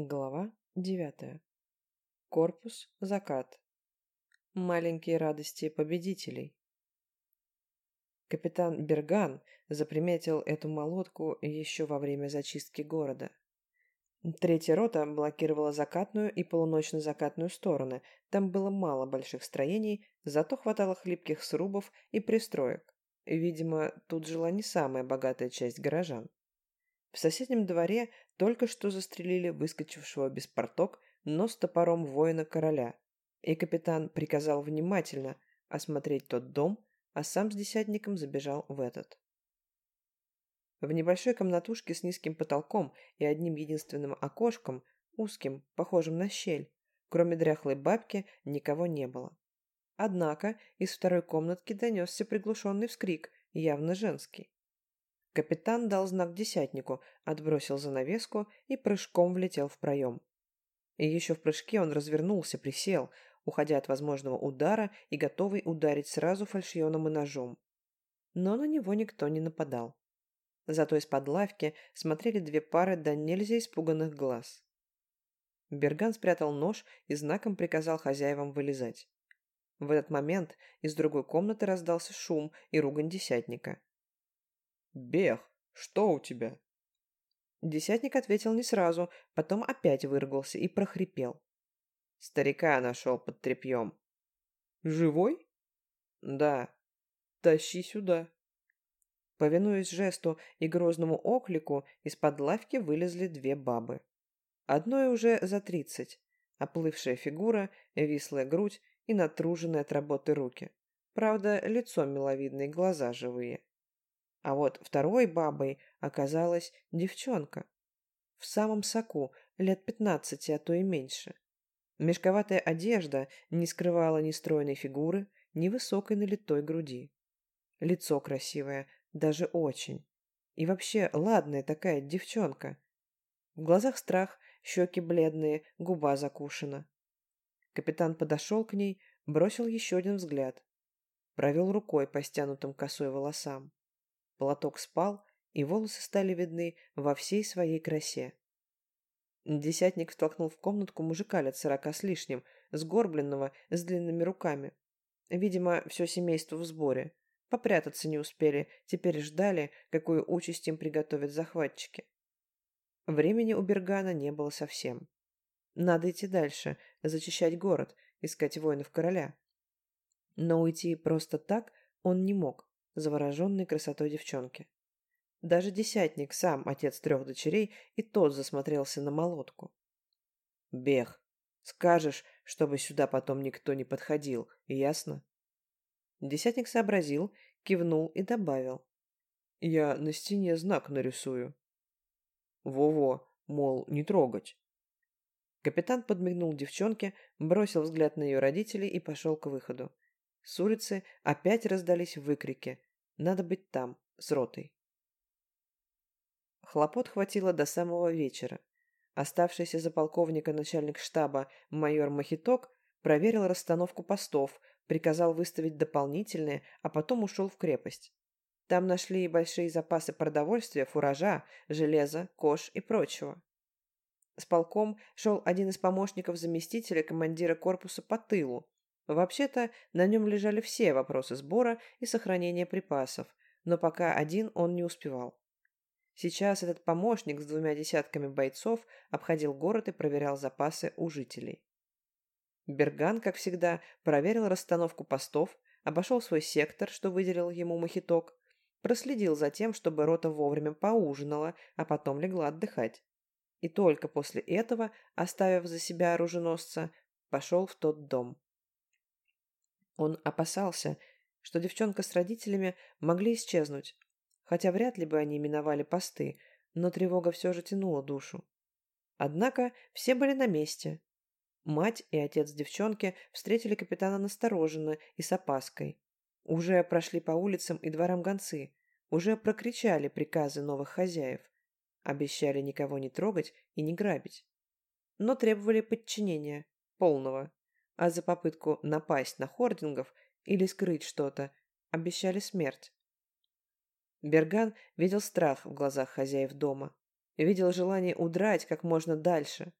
Глава девятая. Корпус закат. Маленькие радости победителей. Капитан Берган заприметил эту молотку еще во время зачистки города. Третья рота блокировала закатную и полуночно-закатную стороны. Там было мало больших строений, зато хватало хлипких срубов и пристроек. Видимо, тут жила не самая богатая часть горожан. В соседнем дворе только что застрелили выскочившего без порток, но с топором воина короля, и капитан приказал внимательно осмотреть тот дом, а сам с десятником забежал в этот. В небольшой комнатушке с низким потолком и одним единственным окошком, узким, похожим на щель, кроме дряхлой бабки, никого не было. Однако из второй комнатки донесся приглушенный вскрик, явно женский. Капитан дал знак десятнику, отбросил занавеску и прыжком влетел в проем. И еще в прыжке он развернулся, присел, уходя от возможного удара и готовый ударить сразу фальшионом и ножом. Но на него никто не нападал. Зато из-под лавки смотрели две пары до нельзя испуганных глаз. Берган спрятал нож и знаком приказал хозяевам вылезать. В этот момент из другой комнаты раздался шум и ругань десятника. «Бех, что у тебя?» Десятник ответил не сразу, потом опять выругался и прохрипел. «Старика нашел под тряпьем». «Живой?» «Да». «Тащи сюда». Повинуясь жесту и грозному оклику, из-под лавки вылезли две бабы. Одной уже за тридцать. Оплывшая фигура, вислая грудь и натруженные от работы руки. Правда, лицо миловидное, глаза живые. А вот второй бабой оказалась девчонка. В самом соку, лет пятнадцати, а то и меньше. Мешковатая одежда не скрывала ни стройной фигуры, ни высокой налитой груди. Лицо красивое, даже очень. И вообще, ладная такая девчонка. В глазах страх, щеки бледные, губа закушена. Капитан подошел к ней, бросил еще один взгляд. Провел рукой по стянутым косой волосам. Платок спал, и волосы стали видны во всей своей красе. Десятник втолкнул в комнатку мужика лет сорока с лишним, сгорбленного, с длинными руками. Видимо, все семейство в сборе. Попрятаться не успели, теперь ждали, какую участь им приготовят захватчики. Времени у Бергана не было совсем. Надо идти дальше, зачищать город, искать воинов короля. Но уйти просто так он не мог завороженной красотой девчонки. Даже десятник, сам отец трех дочерей, и тот засмотрелся на молотку. «Бех, скажешь, чтобы сюда потом никто не подходил, ясно?» Десятник сообразил, кивнул и добавил. «Я на стене знак нарисую». «Во-во, мол, не трогать». Капитан подмигнул девчонке, бросил взгляд на ее родителей и пошел к выходу. С улицы опять раздались выкрики. Надо быть там, с ротой. Хлопот хватило до самого вечера. Оставшийся за полковника начальник штаба майор Махиток проверил расстановку постов, приказал выставить дополнительные, а потом ушел в крепость. Там нашли большие запасы продовольствия, фуража, железа, кож и прочего. С полком шел один из помощников заместителя командира корпуса по тылу, Вообще-то на нем лежали все вопросы сбора и сохранения припасов, но пока один он не успевал. Сейчас этот помощник с двумя десятками бойцов обходил город и проверял запасы у жителей. Берган, как всегда, проверил расстановку постов, обошел свой сектор, что выделил ему махиток, проследил за тем, чтобы рота вовремя поужинала, а потом легла отдыхать. И только после этого, оставив за себя оруженосца, пошел в тот дом. Он опасался, что девчонка с родителями могли исчезнуть, хотя вряд ли бы они миновали посты, но тревога все же тянула душу. Однако все были на месте. Мать и отец девчонки встретили капитана настороженно и с опаской. Уже прошли по улицам и дворам гонцы, уже прокричали приказы новых хозяев, обещали никого не трогать и не грабить. Но требовали подчинения, полного а за попытку напасть на хордингов или скрыть что-то обещали смерть. Берган видел страх в глазах хозяев дома, видел желание удрать как можно дальше,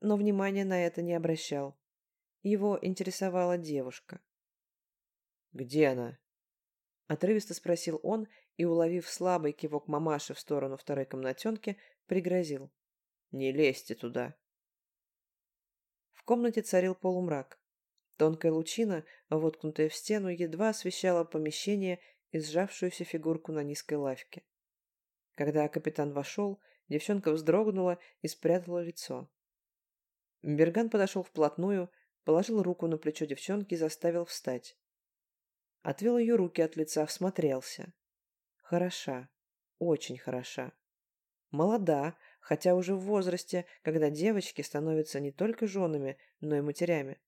но внимания на это не обращал. Его интересовала девушка. «Где она?» Отрывисто спросил он и, уловив слабый кивок мамаши в сторону второй комнатенки, пригрозил. «Не лезьте туда!» Комнате царил полумрак. Тонкая лучина, воткнутая в стену, едва освещала помещение и сжавшуюся фигурку на низкой лавке. Когда капитан вошел, девчонка вздрогнула и спрятала лицо. Берган подошел вплотную, положил руку на плечо девчонки и заставил встать. Отвел ее руки от лица, всмотрелся. Хороша, очень хороша. Молода, хотя уже в возрасте, когда девочки становятся не только женами, но и матерями.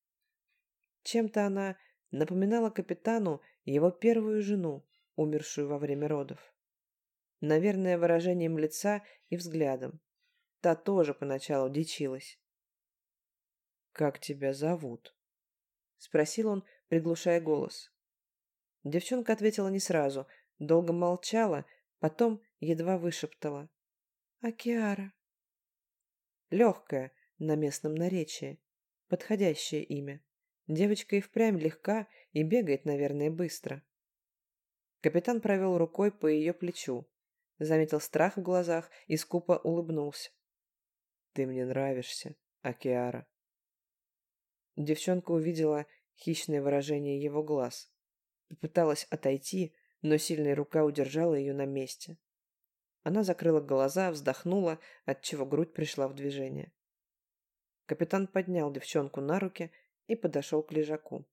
Чем-то она напоминала капитану его первую жену, умершую во время родов. Наверное, выражением лица и взглядом. Та тоже поначалу дичилась. «Как тебя зовут?» — спросил он, приглушая голос. Девчонка ответила не сразу, долго молчала, потом едва вышептала. «Акиара». Легкое, на местном наречии. Подходящее имя. Девочка и впрямь легка и бегает, наверное, быстро. Капитан провел рукой по ее плечу. Заметил страх в глазах и скупо улыбнулся. «Ты мне нравишься, Акиара». Девчонка увидела хищное выражение его глаз. Попыталась отойти, но сильная рука удержала ее на месте. Она закрыла глаза, вздохнула, отчего грудь пришла в движение. Капитан поднял девчонку на руки и подошел к лежаку.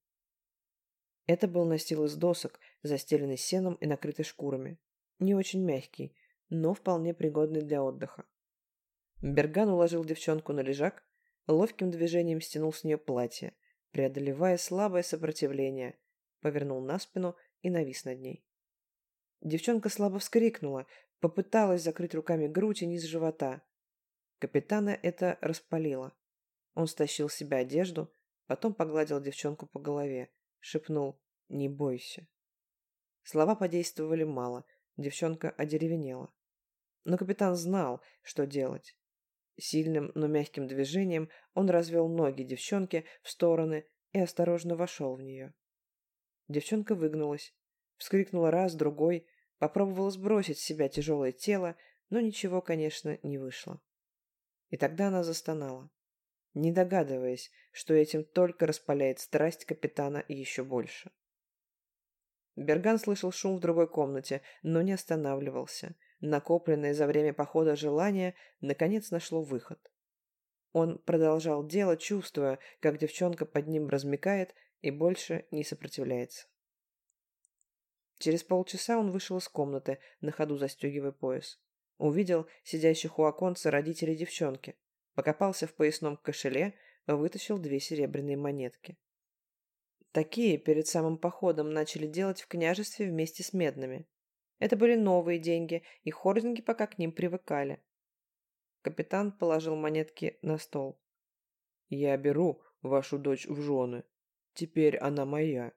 Это был настил из досок, застеленный сеном и накрытый шкурами. Не очень мягкий, но вполне пригодный для отдыха. Берган уложил девчонку на лежак, ловким движением стянул с нее платье, преодолевая слабое сопротивление, повернул на спину и навис над ней. Девчонка слабо вскрикнула, попыталась закрыть руками грудь и низ живота. Капитана это распалило. Он стащил с себя одежду, потом погладил девчонку по голове, шепнул «Не бойся». Слова подействовали мало, девчонка одеревенела. Но капитан знал, что делать. Сильным, но мягким движением он развел ноги девчонки в стороны и осторожно вошел в нее. Девчонка выгнулась, вскрикнула раз, другой, попробовала сбросить с себя тяжелое тело, но ничего, конечно, не вышло. И тогда она застонала не догадываясь, что этим только распаляет страсть капитана еще больше. Берган слышал шум в другой комнате, но не останавливался. Накопленное за время похода желание наконец нашло выход. Он продолжал дело, чувствуя, как девчонка под ним размекает и больше не сопротивляется. Через полчаса он вышел из комнаты, на ходу застегивая пояс. Увидел сидящих у оконца родителей девчонки покопался в поясном кошеле, вытащил две серебряные монетки. Такие перед самым походом начали делать в княжестве вместе с медными. Это были новые деньги, и хординги пока к ним привыкали. Капитан положил монетки на стол. «Я беру вашу дочь в жены. Теперь она моя.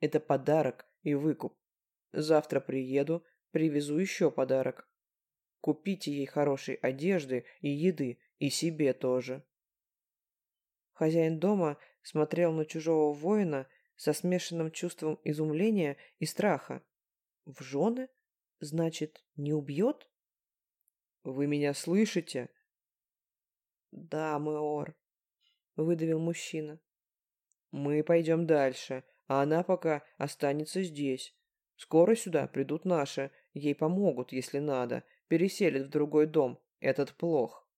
Это подарок и выкуп. Завтра приеду, привезу еще подарок. Купите ей хорошей одежды и еды и себе тоже. Хозяин дома смотрел на чужого воина со смешанным чувством изумления и страха. В жены? Значит, не убьет? Вы меня слышите? Да, мэор, выдавил мужчина. Мы пойдем дальше, а она пока останется здесь. Скоро сюда придут наши, ей помогут, если надо, переселят в другой дом, этот плох.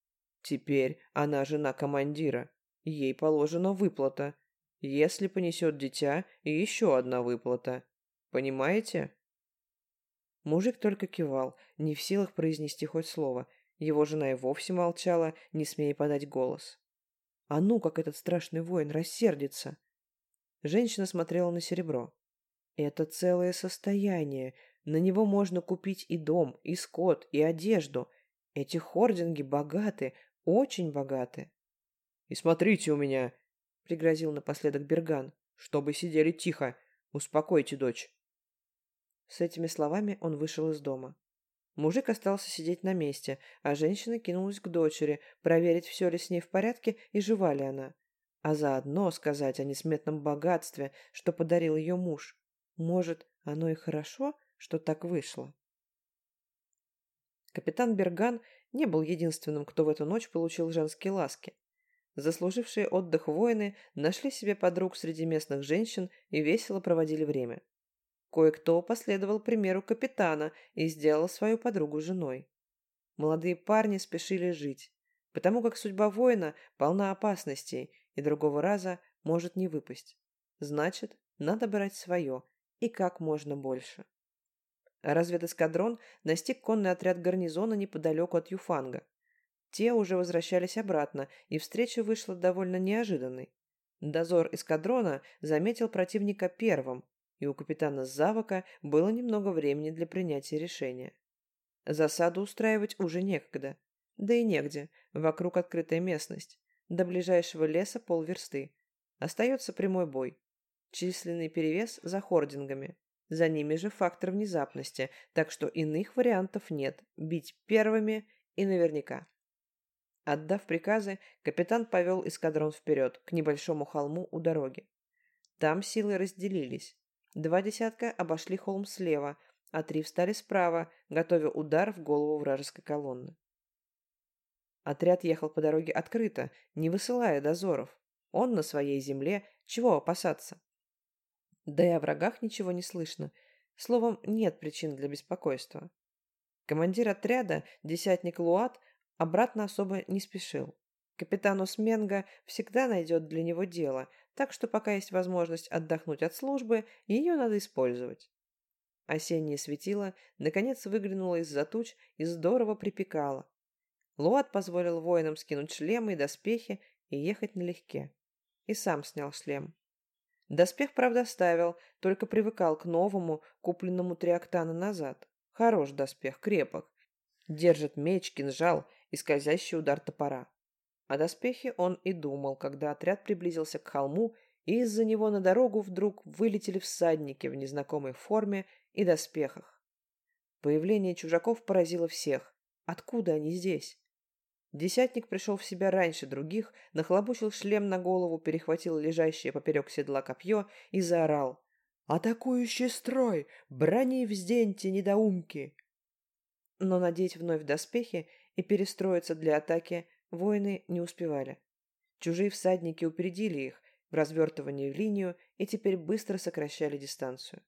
Теперь она жена командира. Ей положена выплата. Если понесет дитя, еще одна выплата. Понимаете? Мужик только кивал, не в силах произнести хоть слово. Его жена и вовсе молчала, не смея подать голос. А ну, как этот страшный воин рассердится! Женщина смотрела на серебро. Это целое состояние. На него можно купить и дом, и скот, и одежду. Эти хординги богаты, очень богаты. И смотрите у меня, пригрозил напоследок Берган, чтобы сидели тихо. Успокойте дочь. С этими словами он вышел из дома. Мужик остался сидеть на месте, а женщина кинулась к дочери, проверить, все ли с ней в порядке и жива ли она. А заодно сказать о несметном богатстве, что подарил ее муж. Может, оно и хорошо, что так вышло. Капитан Берган не был единственным, кто в эту ночь получил женские ласки. Заслужившие отдых воины нашли себе подруг среди местных женщин и весело проводили время. Кое-кто последовал примеру капитана и сделал свою подругу женой. Молодые парни спешили жить, потому как судьба воина полна опасностей и другого раза может не выпасть. Значит, надо брать свое и как можно больше. Разведэскадрон настиг конный отряд гарнизона неподалеку от Юфанга. Те уже возвращались обратно, и встреча вышла довольно неожиданной. Дозор эскадрона заметил противника первым, и у капитана Завока было немного времени для принятия решения. Засаду устраивать уже некогда. Да и негде, вокруг открытая местность. До ближайшего леса полверсты. Остается прямой бой. Численный перевес за хордингами. За ними же фактор внезапности, так что иных вариантов нет. Бить первыми и наверняка. Отдав приказы, капитан повел эскадрон вперед, к небольшому холму у дороги. Там силы разделились. Два десятка обошли холм слева, а три встали справа, готовя удар в голову вражеской колонны. Отряд ехал по дороге открыто, не высылая дозоров. Он на своей земле, чего опасаться? Да и о врагах ничего не слышно. Словом, нет причин для беспокойства. Командир отряда, десятник Луат, обратно особо не спешил. Капитан Осменга всегда найдет для него дело, так что пока есть возможность отдохнуть от службы, ее надо использовать. Осеннее светило наконец выглянуло из-за туч и здорово припекало. Луат позволил воинам скинуть шлемы и доспехи и ехать налегке. И сам снял шлем. Доспех, правда, ставил, только привыкал к новому, купленному три октана назад. Хорош доспех, крепок. Держит меч, кинжал и скользящий удар топора. О доспехе он и думал, когда отряд приблизился к холму, и из-за него на дорогу вдруг вылетели всадники в незнакомой форме и доспехах. Появление чужаков поразило всех. Откуда они здесь? Десятник пришел в себя раньше других, нахлобучил шлем на голову, перехватил лежащее поперек седла копье и заорал. «Атакующий строй! Брони взденьте, недоумки!» Но надеть вновь доспехи и перестроиться для атаки воины не успевали. Чужие всадники упередили их в развертывании в линию и теперь быстро сокращали дистанцию.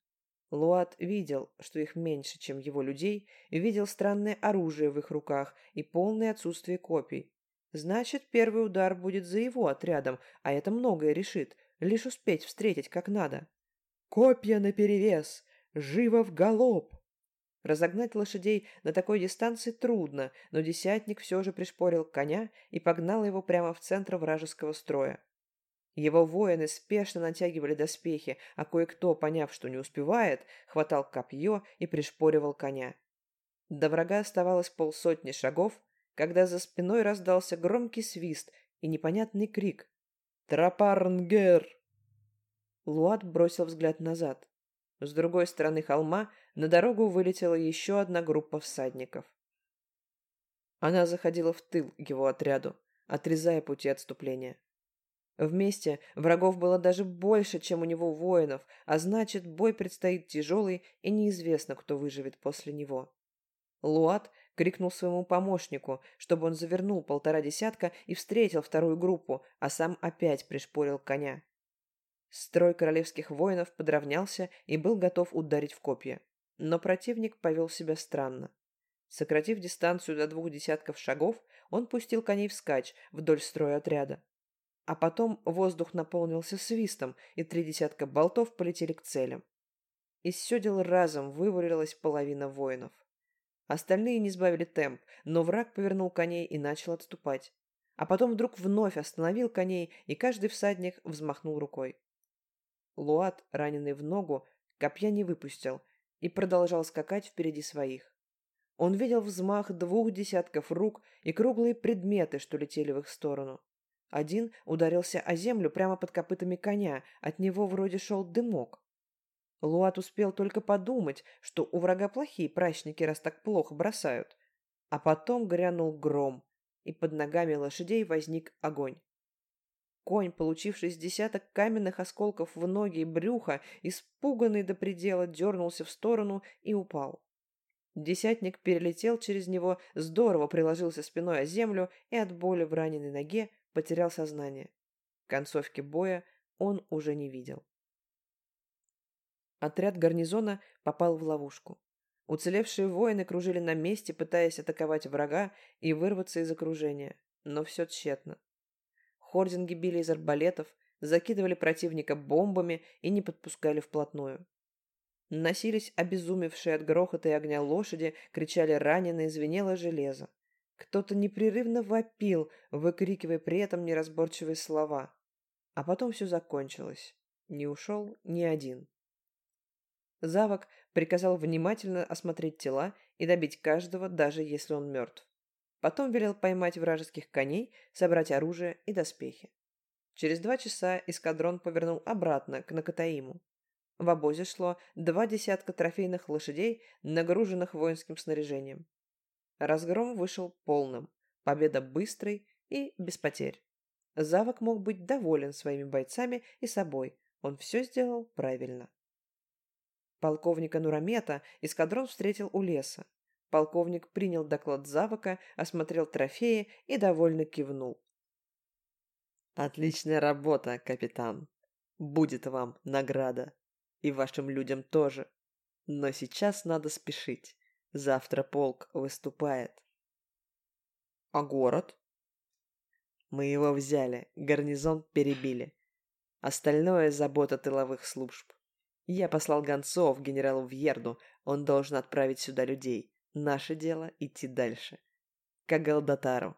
Луат видел, что их меньше, чем его людей, и видел странное оружие в их руках и полное отсутствие копий. Значит, первый удар будет за его отрядом, а это многое решит, лишь успеть встретить как надо. «Копья наперевес! Живо в галоп!» Разогнать лошадей на такой дистанции трудно, но десятник все же пришпорил коня и погнал его прямо в центр вражеского строя. Его воины спешно натягивали доспехи, а кое-кто, поняв, что не успевает, хватал копье и пришпоривал коня. До врага оставалось полсотни шагов, когда за спиной раздался громкий свист и непонятный крик. «Трапарнгер!» Луат бросил взгляд назад. С другой стороны холма на дорогу вылетела еще одна группа всадников. Она заходила в тыл его отряду, отрезая пути отступления. Вместе врагов было даже больше, чем у него воинов, а значит, бой предстоит тяжелый, и неизвестно, кто выживет после него. Луат крикнул своему помощнику, чтобы он завернул полтора десятка и встретил вторую группу, а сам опять пришпорил коня. Строй королевских воинов подравнялся и был готов ударить в копья. Но противник повел себя странно. Сократив дистанцию до двух десятков шагов, он пустил коней вскачь вдоль строя отряда. А потом воздух наполнился свистом, и три десятка болтов полетели к целям. Из седел разом вывалилась половина воинов. Остальные не сбавили темп, но враг повернул коней и начал отступать. А потом вдруг вновь остановил коней, и каждый всадник взмахнул рукой. Луат, раненый в ногу, копья не выпустил и продолжал скакать впереди своих. Он видел взмах двух десятков рук и круглые предметы, что летели в их сторону. Один ударился о землю прямо под копытами коня, от него вроде шел дымок. Луат успел только подумать, что у врага плохие прачники, раз так плохо бросают. А потом грянул гром, и под ногами лошадей возник огонь. Конь, получивший с десяток каменных осколков в ноги и брюхо, испуганный до предела, дернулся в сторону и упал. Десятник перелетел через него, здорово приложился спиной о землю и от боли в раненой ноге потерял сознание. Концовки боя он уже не видел. Отряд гарнизона попал в ловушку. Уцелевшие воины кружили на месте, пытаясь атаковать врага и вырваться из окружения, но все тщетно. Хординги били из арбалетов, закидывали противника бомбами и не подпускали вплотную. Носились обезумевшие от грохота и огня лошади, кричали раненые, звенело железо. Кто-то непрерывно вопил, выкрикивая при этом неразборчивые слова. А потом все закончилось. Не ушел ни один. Завок приказал внимательно осмотреть тела и добить каждого, даже если он мертв. Потом велел поймать вражеских коней, собрать оружие и доспехи. Через два часа эскадрон повернул обратно к Накатаиму. В обозе шло два десятка трофейных лошадей, нагруженных воинским снаряжением. Разгром вышел полным, победа быстрой и без потерь. Завок мог быть доволен своими бойцами и собой, он все сделал правильно. Полковника Нурамета эскадрон встретил у леса. Полковник принял доклад Завока, осмотрел трофеи и довольно кивнул. «Отличная работа, капитан. Будет вам награда. И вашим людям тоже. Но сейчас надо спешить. Завтра полк выступает». «А город?» «Мы его взяли, гарнизон перебили. Остальное – забота тыловых служб. Я послал гонцов генералу Вьерду, он должен отправить сюда людей. Наше дело идти дальше. К Галдатару.